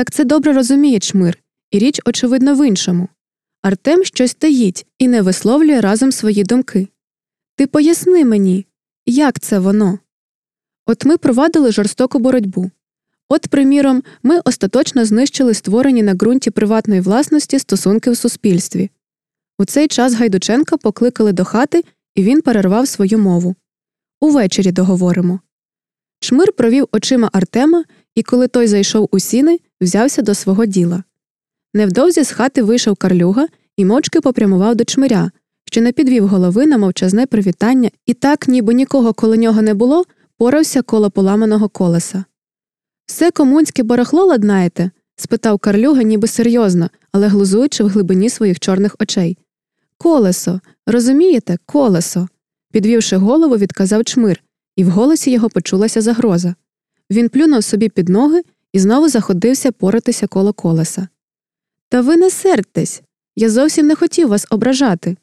Так це добре розуміє чмир, і річ, очевидно, в іншому. Артем щось таїть і не висловлює разом свої думки. Ти поясни мені, як це воно? От ми провадили жорстоку боротьбу. От, приміром, ми остаточно знищили створені на ґрунті приватної власності стосунки в суспільстві. У цей час Гайдученка покликали до хати, і він перервав свою мову. Увечері договоримо. Чмир провів очима Артема, і коли той зайшов у сіни, взявся до свого діла. Невдовзі з хати вийшов карлюга і мовчки попрямував до чмиря, що не підвів голови на мовчазне привітання, і так, ніби нікого коло нього не було, порався коло поламаного колеса. Все комунське барахло ладнаєте? спитав Карлюга, ніби серйозно, але глузуючи в глибині своїх чорних очей. Колесо, розумієте, колесо. Підвівши голову, відказав чмир, і в голосі його почулася загроза. Він плюнув собі під ноги і знову заходився поратися коло колеса. Та ви не сердьтесь. Я зовсім не хотів вас ображати.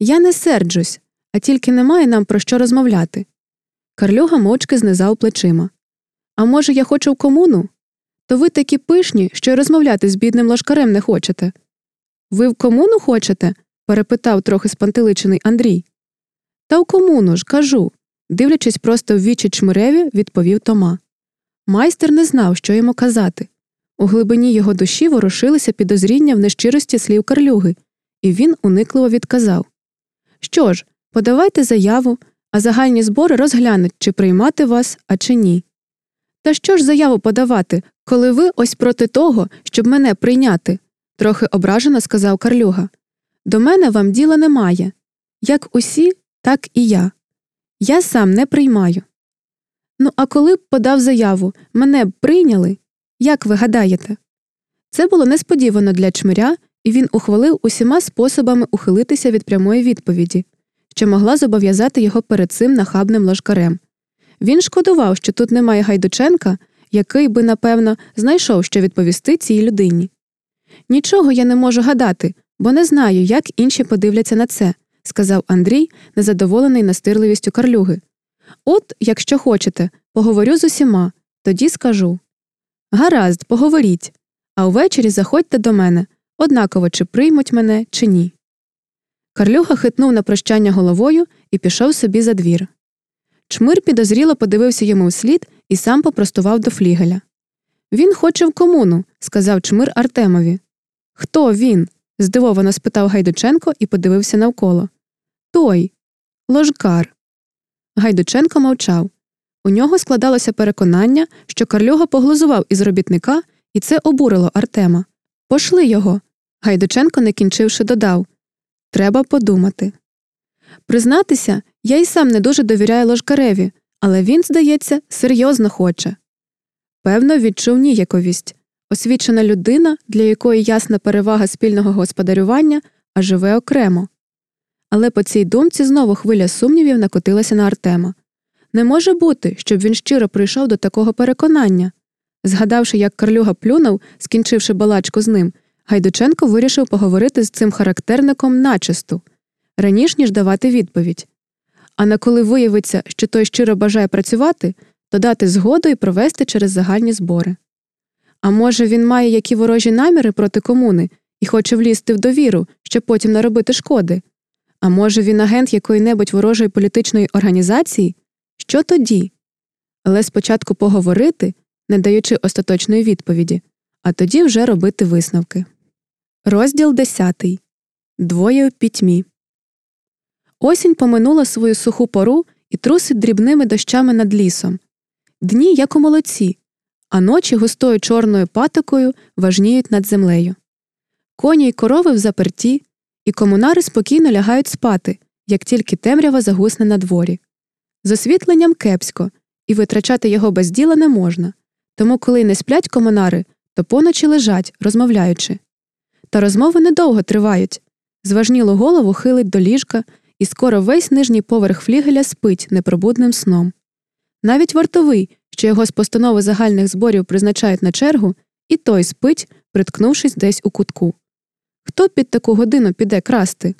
Я не серджусь, а тільки немає нам про що розмовляти. Карлюга мовчки знизав плечима. А може, я хочу в комуну? То ви такі пишні, що й розмовляти з бідним ложкарем не хочете. Ви в комуну хочете? перепитав трохи спантеличений Андрій. Та в комуну ж, кажу, дивлячись просто в вічі чмиреві, відповів Тома. Майстер не знав, що йому казати. У глибині його душі ворушилися підозріння в нещирості слів Карлюги, і він уникливо відказав Що ж, подавайте заяву, а загальні збори розглянуть, чи приймати вас, а чи ні. Та що ж заяву подавати, коли ви ось проти того, щоб мене прийняти? трохи ображено сказав Карлюга. До мене вам діла немає. Як усі, так і я. Я сам не приймаю. Ну, а коли б подав заяву, мене б прийняли, як ви гадаєте? Це було несподівано для чмиря, і він ухвалив усіма способами ухилитися від прямої відповіді, що могла зобов'язати його перед цим нахабним ложкарем. Він шкодував, що тут немає Гайдученка, який би, напевно, знайшов, що відповісти цій людині. Нічого я не можу гадати, бо не знаю, як інші подивляться на це, сказав Андрій, незадоволений настирливістю карлюги. От, якщо хочете, поговорю з усіма, тоді скажу. Гаразд, поговоріть, а увечері заходьте до мене, однаково чи приймуть мене, чи ні. Карлюга хитнув на прощання головою і пішов собі за двір. Чмир підозріло подивився йому вслід і сам попростував до флігеля. Він хоче в комуну, сказав чмир Артемові. Хто він? здивовано спитав Гайдученко і подивився навколо. Той. Ложкар. Гайдученко мовчав. У нього складалося переконання, що Карлюга поглузував із робітника, і це обурило Артема. Пошли його. Гайдученко, не кінчивши, додав Треба подумати. Признатися, я й сам не дуже довіряю ложкареві, але він, здається, серйозно хоче. Певно, відчув ніяковість освічена людина, для якої ясна перевага спільного господарювання, а живе окремо. Але по цій думці знову хвиля сумнівів накотилася на Артема. Не може бути, щоб він щиро прийшов до такого переконання. Згадавши, як Карлюга плюнув, скінчивши балачку з ним, Гайдученко вирішив поговорити з цим характерником начисту, раніш ніж давати відповідь. А на коли виявиться, що той щиро бажає працювати, то дати згоду і провести через загальні збори. А може, він має які ворожі наміри проти комуни і хоче влізти в довіру, щоб потім наробити шкоди? А може, він агент якої небудь ворожої політичної організації? Що тоді? Але спочатку поговорити, не даючи остаточної відповіді, а тоді вже робити висновки. Розділ 10. Двоє у пітьмі. Осінь поминула свою суху пору і трусить дрібними дощами над лісом. Дні, як у молоці, а ночі густою чорною патокою важніють над землею. Коні й корови в заперті, і комунари спокійно лягають спати, як тільки темрява загусне на дворі. З освітленням кепсько, і витрачати його без діла не можна. Тому, коли не сплять комунари, то поночі лежать, розмовляючи. Та розмови недовго тривають. Зважнілу голову хилить до ліжка, і скоро весь нижній поверх флігеля спить непробудним сном. Навіть вартовий, що його з постанови загальних зборів призначають на чергу, і той спить, приткнувшись десь у кутку. Хто під таку годину піде красти?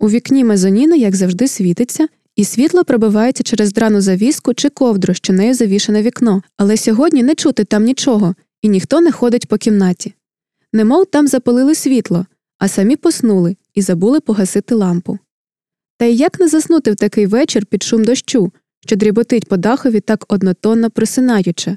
У вікні мезоніни, як завжди, світиться, і світло пробивається через драну завіску чи ковдру, що нею завішане вікно, але сьогодні не чути там нічого, і ніхто не ходить по кімнаті. Немов там запалили світло, а самі поснули і забули погасити лампу. Та й як не заснути в такий вечір під шум дощу, що дріботить по дахові так однотонно присинаючи.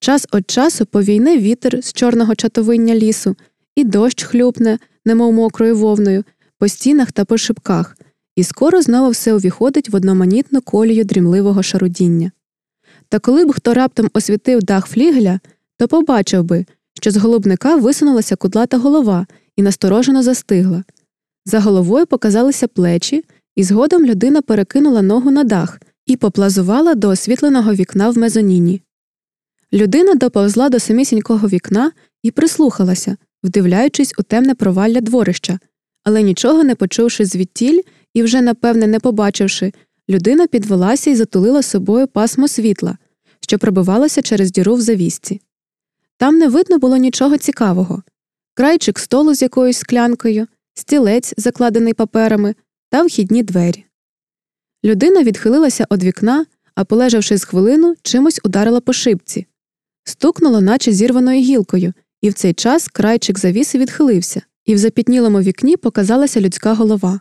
Час від часу повійне вітер з чорного чатовиння лісу, і дощ хлюпне, немов мокрою вовною, по стінах та по шибках, і скоро знову все увіходить в одноманітну колію дрімливого шарудіння. Та коли б хто раптом освітив дах флігеля, то побачив би, що з голубника висунулася кудлата голова і насторожено застигла. За головою показалися плечі, і згодом людина перекинула ногу на дах і поплазувала до освітленого вікна в мезоніні. Людина доповзла до самісінького вікна і прислухалася, вдивляючись у темне провалля дворища, але нічого не почувши звідтіль і вже, напевне, не побачивши, людина підвелася і затулила собою пасмо світла, що пробивалося через діру в завісці. Там не видно було нічого цікавого крайчик столу з якоюсь склянкою, стілець, закладений паперами, та вхідні двері. Людина відхилилася від вікна, а, полежавши з хвилину, чимось ударила по шибці. Стукнуло, наче зірваною гілкою, і в цей час крайчик завіси відхилився, і в запітнілому вікні показалася людська голова.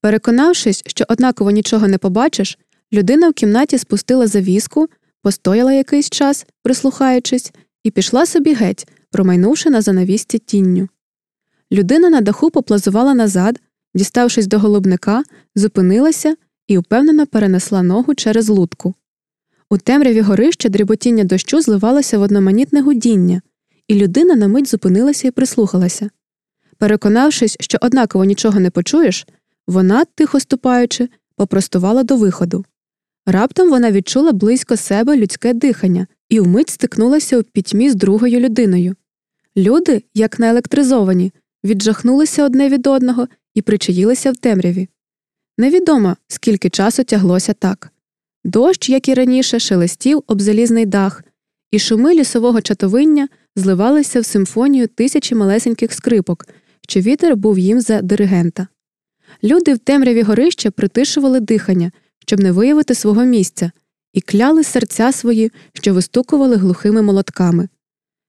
Переконавшись, що однаково нічого не побачиш, людина в кімнаті спустила завіску, постояла якийсь час, прислухаючись, і пішла собі геть, промайнувши на занавісті тінню. Людина на даху поплазувала назад, діставшись до голубника, зупинилася і впевнено перенесла ногу через лутку. У темряві горища дріботіння дощу зливалося в одноманітне гудіння, і людина на мить зупинилася і прислухалася. Переконавшись, що однаково нічого не почуєш, вона, тихо ступаючи, попростувала до виходу. Раптом вона відчула близько себе людське дихання і вмить стикнулася у пітьмі з другою людиною. Люди, як наелектризовані, віджахнулися одне від одного і причаїлися в темряві. Невідомо, скільки часу тяглося так. Дощ, як і раніше, шелестів об залізний дах, і шуми лісового чатовиння зливалися в симфонію тисячі малесеньких скрипок, що вітер був їм за диригента. Люди в темряві горища притишували дихання, щоб не виявити свого місця, і кляли серця свої, що вистукували глухими молотками.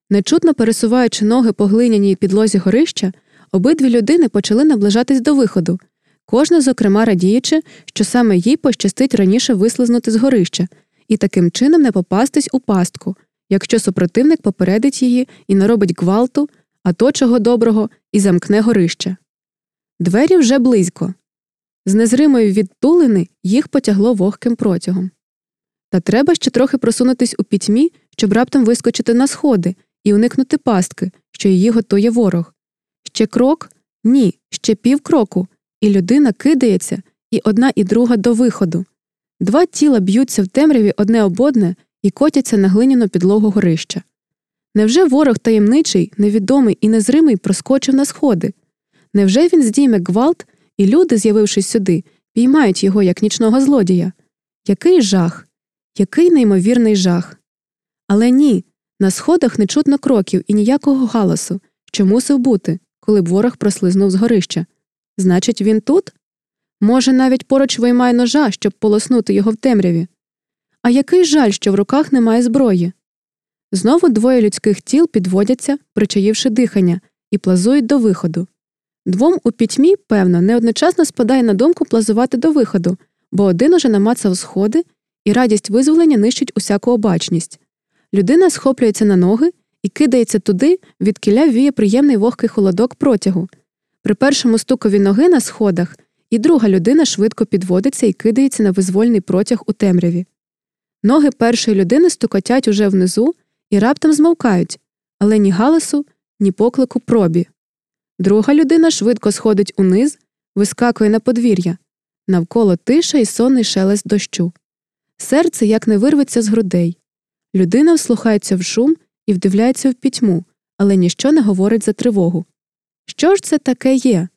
Нечутно пересуваючи ноги по глиняній підлозі горища, обидві людини почали наближатись до виходу, кожна, зокрема, радіючи, що саме їй пощастить раніше вислизнути з горища і таким чином не попастись у пастку, якщо супротивник попередить її і наробить гвалту, а то чого доброго, і замкне горище. Двері вже близько. З незримої відтулини їх потягло вогким протягом. Та треба ще трохи просунутись у пітьмі, щоб раптом вискочити на сходи і уникнути пастки, що її готує ворог. Ще крок ні, ще півкроку, і людина кидається і одна і друга до виходу. Два тіла б'ються в темряві одне об одне і котяться на глиняну підлогу горища. Невже ворог таємничий, невідомий і незримий проскочив на сходи? Невже він здійме гвалт, і люди, з'явившись сюди, піймають його як нічного злодія? Який жах, який неймовірний жах. Але ні, на сходах не чутно кроків і ніякого галасу, що мусив бути, коли б ворог прослизнув з горища. Значить, він тут? Може, навіть поруч виймає ножа, щоб полоснути його в темряві. А який жаль, що в руках немає зброї. Знову двоє людських тіл підводяться, причаївши дихання, і плазують до виходу. Двом у пітьмі, певно, не одночасно спадає на думку плазувати до виходу, бо один уже намацав сходи, і радість визволення нищить усяку обачність. Людина схоплюється на ноги і кидається туди, відкиля віє приємний вогкий холодок протягу. При першому стукові ноги на сходах і друга людина швидко підводиться і кидається на визвольний протяг у темряві. Ноги першої людини стукотять уже внизу і раптом змовкають, але ні галасу, ні поклику пробі. Друга людина швидко сходить униз, вискакує на подвір'я, навколо тиша і сонний шелест дощу. Серце як не вирветься з грудей. Людина вслухається в шум і вдивляється в пітьму, але ніщо не говорить за тривогу. Що ж це таке є?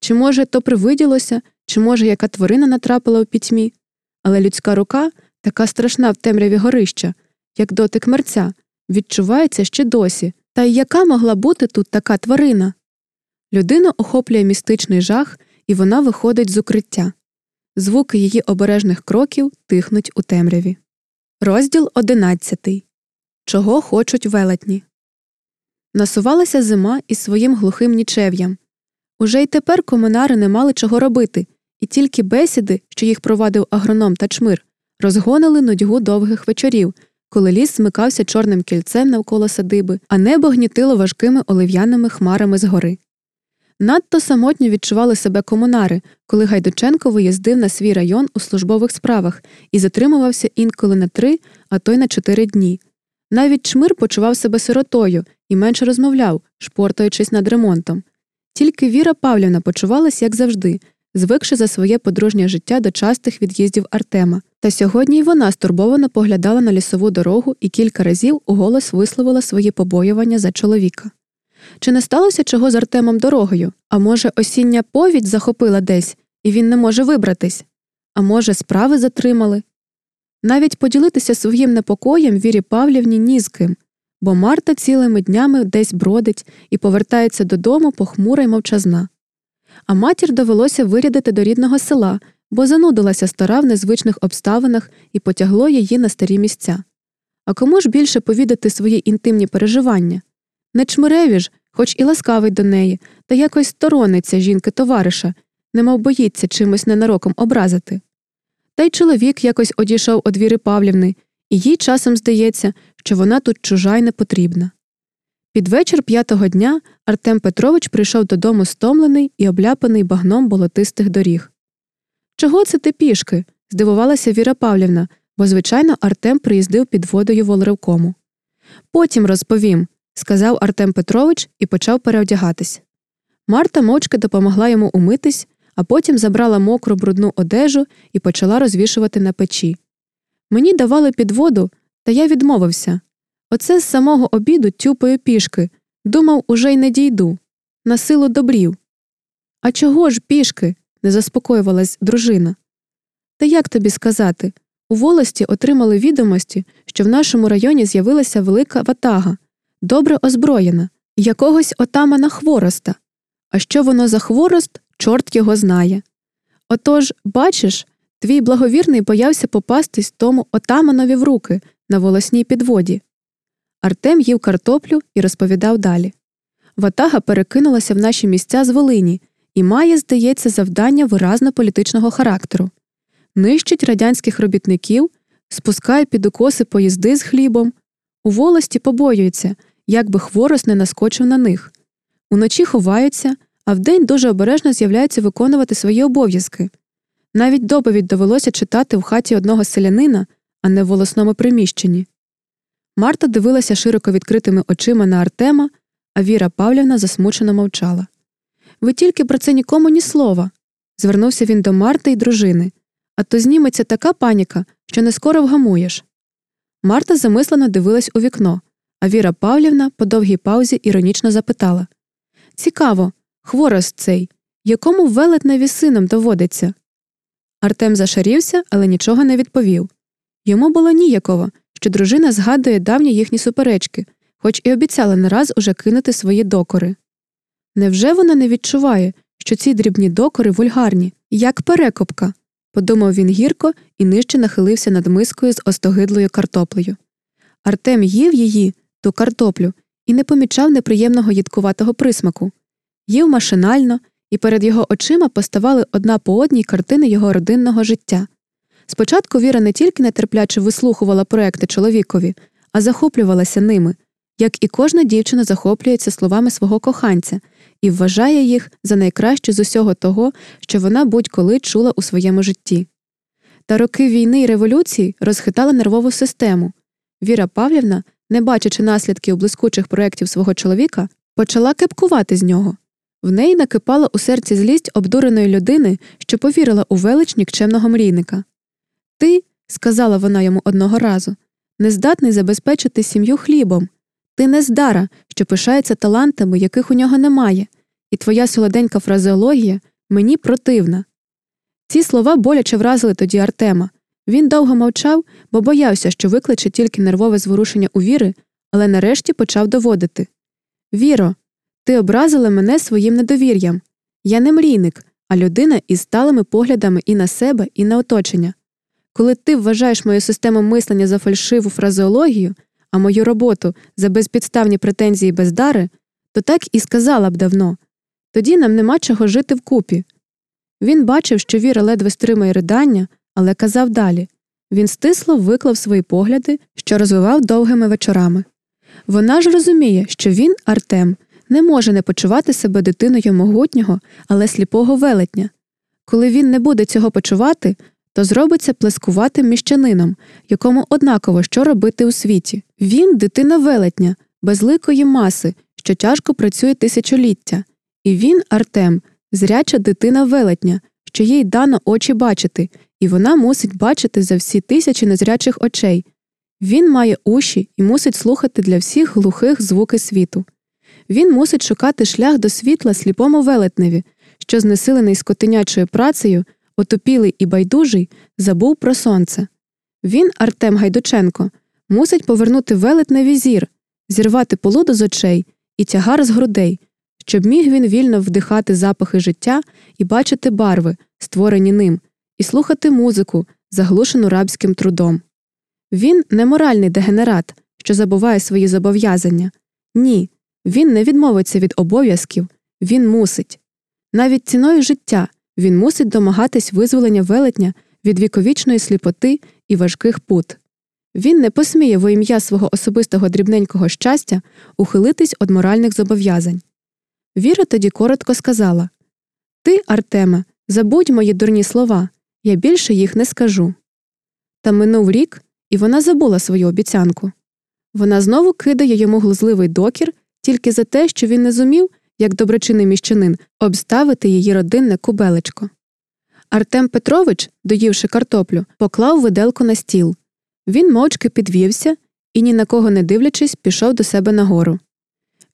Чи, може, то привиділося, чи, може, яка тварина натрапила у пітьмі? Але людська рука, така страшна в темряві горища, як дотик мерця, відчувається ще досі. Та й яка могла бути тут така тварина? Людину охоплює містичний жах, і вона виходить з укриття. Звуки її обережних кроків тихнуть у темряві. Розділ одинадцятий Чого хочуть велетні. Насувалася зима із своїм глухим нічев'ям. Уже й тепер комунари не мали чого робити, і тільки бесіди, що їх провадив агроном та чмир, розгонили нудьгу довгих вечорів, коли ліс змикався чорним кільцем навколо садиби, а небо гнітило важкими олив'яними хмарами згори. Надто самотньо відчували себе комунари, коли Гайдученко виїздив на свій район у службових справах і затримувався інколи на три, а то й на чотири дні. Навіть чмир почував себе сиротою і менше розмовляв, шпортаючись над ремонтом. Тільки Віра Павлівна почувалась, як завжди, звикши за своє подружнє життя до частих від'їздів Артема. Та сьогодні й вона стурбовано поглядала на лісову дорогу і кілька разів уголос висловила свої побоювання за чоловіка. Чи не сталося чого з Артемом дорогою? А може, осіння повідь захопила десь, і він не може вибратись? А може, справи затримали? Навіть поділитися своїм непокоєм Вірі Павлівні ні з ким, бо Марта цілими днями десь бродить і повертається додому похмура й мовчазна. А матір довелося вирядити до рідного села, бо занудилася стара в незвичних обставинах і потягло її на старі місця. А кому ж більше повідати свої інтимні переживання? Не чмиреві ж, хоч і ласкавий до неї, та якось сторониться жінки товариша, немов боїться чимось ненароком образити. Та й чоловік якось одійшов од Віри Павлівни, і їй часом здається, що вона тут чужа й не потрібна. Під вечір п'ятого дня Артем Петрович прийшов додому стомлений і обляпаний багном болотистих доріг. Чого це ти пішки? здивувалася Віра Павлівна, бо, звичайно, Артем приїздив під водою волревкому. Потім розповім, сказав Артем Петрович і почав переодягатись. Марта мовчки допомогла йому умитись, а потім забрала мокру брудну одежу і почала розвішувати на печі. Мені давали під воду, та я відмовився. Оце з самого обіду тюпаю пішки, думав, уже й не дійду. На силу добрів. А чого ж пішки? не заспокоювалась дружина. Та як тобі сказати? У волості отримали відомості, що в нашому районі з'явилася велика ватага, добре озброєна, якогось отамана хвороста. А що воно за хворост, чорт його знає. Отож, бачиш, твій благовірний боявся попастись тому отаманові в руки на волосній підводі. Артем їв картоплю і розповідав далі. Ватага перекинулася в наші місця з Волині і має, здається, завдання виразно політичного характеру нищить радянських робітників, спускає під укоси поїзди з хлібом, у волості побоюється, як би хворост не наскочив на них. Уночі ховаються, а вдень дуже обережно з'являються виконувати свої обов'язки. Навіть доповідь довелося читати в хаті одного селянина, а не в волосному приміщенні. Марта дивилася широко відкритими очима на Артема, а Віра Павлівна засмучено мовчала. Ви тільки про це нікому ні слова. Звернувся він до Марти й дружини. А то зніметься така паніка, що не скоро вгамуєш. Марта замислено дивилась у вікно, а Віра Павлівна по довгій паузі іронічно запитала Цікаво, хворост цей, якому велетневі сином доводиться. Артем зашарівся, але нічого не відповів. Йому було ніяково, що дружина згадує давні їхні суперечки, хоч і обіцяла не раз уже кинути свої докори. Невже вона не відчуває, що ці дрібні докори вульгарні, як перекопка? подумав він гірко і нижче нахилився над мискою з остогидлою картоплею. Артем їв її, ту картоплю, і не помічав неприємного їдкуватого присмаку. Їв машинально, і перед його очима поставали одна по одній картини його родинного життя. Спочатку Віра не тільки нетерпляче вислухувала проекти чоловікові, а захоплювалася ними, як і кожна дівчина захоплюється словами свого коханця і вважає їх за найкраще з усього того, що вона будь-коли чула у своєму житті. Та роки війни й революції розхитали нервову систему. Віра Павлівна, не бачачи наслідків блискучих проєктів свого чоловіка, почала кепкувати з нього. В неї накипала у серці злість обдуреної людини, що повірила у велич нікчемного мрійника. Ти, сказала вона йому одного разу, не здатний забезпечити сім'ю хлібом. Ти не здара, що пишається талантами, яких у нього немає, і твоя солоденька фразеологія мені противна. Ці слова боляче вразили тоді Артема. Він довго мовчав, бо боявся, що викличе тільки нервове зворушення у віри, але нарешті почав доводити Віро, ти образила мене своїм недовір'ям. Я не мрійник, а людина із сталими поглядами і на себе, і на оточення. Коли ти вважаєш мою систему мислення за фальшиву фразеологію, а мою роботу за безпідставні претензії бездари, то так і сказала б давно тоді нам нема чого жити вкупі. Він бачив, що Віра ледве стримує ридання, але казав далі він стисло виклав свої погляди, що розвивав довгими вечорами. Вона ж розуміє, що він, Артем, не може не почувати себе дитиною могутнього, але сліпого велетня. Коли він не буде цього почувати, то зробиться плескуватим міщанином, якому однаково що робити у світі. Він дитина велетня, безликої маси, що тяжко працює тисячоліття, і він, Артем, зряча дитина велетня, що їй дано очі бачити, і вона мусить бачити за всі тисячі незрячих очей. Він має уші і мусить слухати для всіх глухих звуки світу. Він мусить шукати шлях до світла сліпому велетневі, що, знесилений скотинячою працею, отупілий і байдужий, забув про сонце. Він, Артем Гайдученко, мусить повернути велетневі зір, зірвати полуду з очей і тягар з грудей, щоб міг він вільно вдихати запахи життя і бачити барви, створені ним, і слухати музику, заглушену рабським трудом. Він не моральний дегенерат, що забуває свої зобов'язання. Ні, він не відмовиться від обов'язків, він мусить. Навіть ціною життя він мусить домагатись визволення велетня від віковічної сліпоти і важких пут. Він не посміє во ім'я свого особистого дрібненького щастя ухилитись від моральних зобов'язань. Віра тоді коротко сказала Ти, Артеме, забудь мої дурні слова, я більше їх не скажу. Та минув рік, і вона забула свою обіцянку. Вона знову кидає йому глузливий докір тільки за те, що він не зумів, як доброчинний міщанин, обставити її родинне кубелечко. Артем Петрович, доївши картоплю, поклав виделку на стіл. Він мовчки підвівся і, ні на кого не дивлячись, пішов до себе нагору.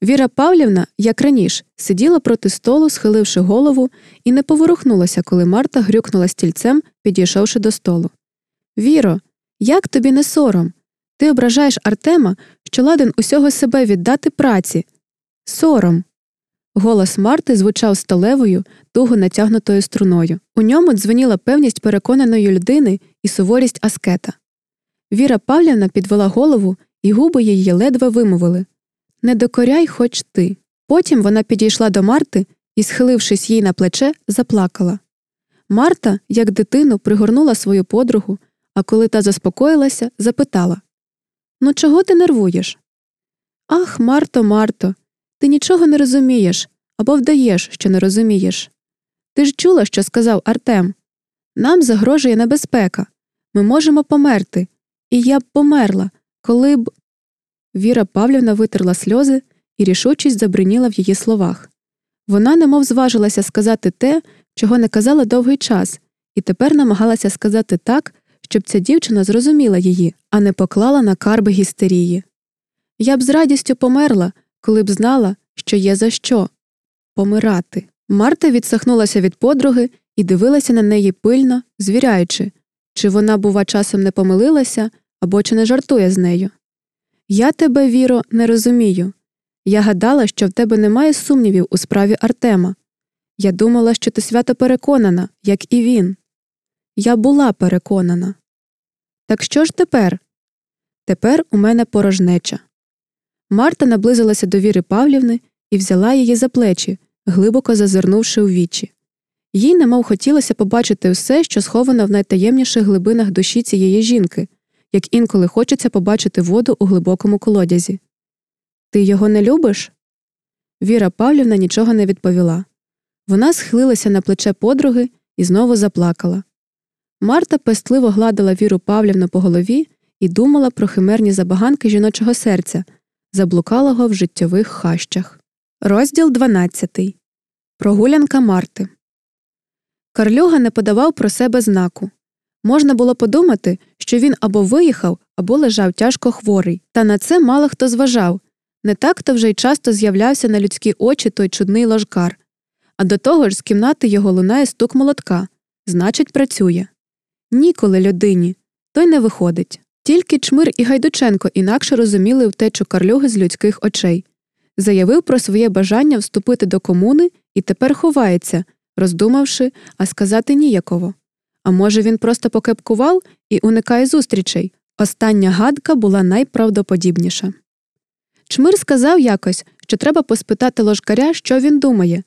Віра Павлівна, як раніше, сиділа проти столу, схиливши голову, і не поворухнулася, коли Марта грюкнула стільцем, підійшовши до столу. Віро, як тобі не сором? Ти ображаєш Артема, що ладен усього себе віддати праці. Сором. Голос Марти звучав сталевою, туго натягнутою струною. У ньому дзвеніла певність переконаної людини і суворість аскета. Віра Павлівна підвела голову, і губи її ледве вимовили Не докоряй, хоч ти. Потім вона підійшла до Марти і, схилившись їй на плече, заплакала. Марта, як дитину, пригорнула свою подругу, а коли та заспокоїлася, запитала Ну, чого ти нервуєш? Ах, Марто, Марто, ти нічого не розумієш або вдаєш, що не розумієш. Ти ж чула, що сказав Артем. Нам загрожує небезпека. Ми можемо померти. І я б померла, коли б. Віра Павлівна витерла сльози, і рішучість забриніла в її словах. Вона немов зважилася сказати те, чого не казала довгий час, і тепер намагалася сказати так, щоб ця дівчина зрозуміла її, а не поклала на карби гістерії. Я б з радістю померла, коли б знала, що є за що помирати. Марта відсахнулася від подруги і дивилася на неї пильно, звіряючи, чи вона, бува, часом не помилилася або чи не жартує з нею. Я тебе, Віро, не розумію. Я гадала, що в тебе немає сумнівів у справі Артема. Я думала, що ти свято переконана, як і він. Я була переконана. Так що ж тепер? Тепер у мене порожнеча. Марта наблизилася до Віри Павлівни і взяла її за плечі, глибоко зазирнувши у вічі. Їй немов хотілося побачити все, що сховано в найтаємніших глибинах душі цієї жінки, як інколи хочеться побачити воду у глибокому колодязі. Ти його не любиш? Віра Павлівна нічого не відповіла. Вона схилилася на плече подруги і знову заплакала. Марта пестливо гладила Віру Павлівну по голові і думала про химерні забаганки жіночого серця, заблукалого в життєвих хащах. Розділ 12. Прогулянка Марти. Карлюга не подавав про себе знаку. Можна було подумати, що він або виїхав, або лежав тяжко хворий, та на це мало хто зважав не так то вже й часто з'являвся на людські очі той чудний ложкар. А до того ж з кімнати його лунає стук молотка значить, працює. Ніколи людині, той не виходить. Тільки Чмир і Гайдученко інакше розуміли втечу Карлюги з людських очей. Заявив про своє бажання вступити до комуни і тепер ховається, роздумавши, а сказати ніяково. А може, він просто покепкував і уникає зустрічей, Остання гадка була найправдоподібніша. Чмир сказав якось, що треба поспитати ложкаря, що він думає,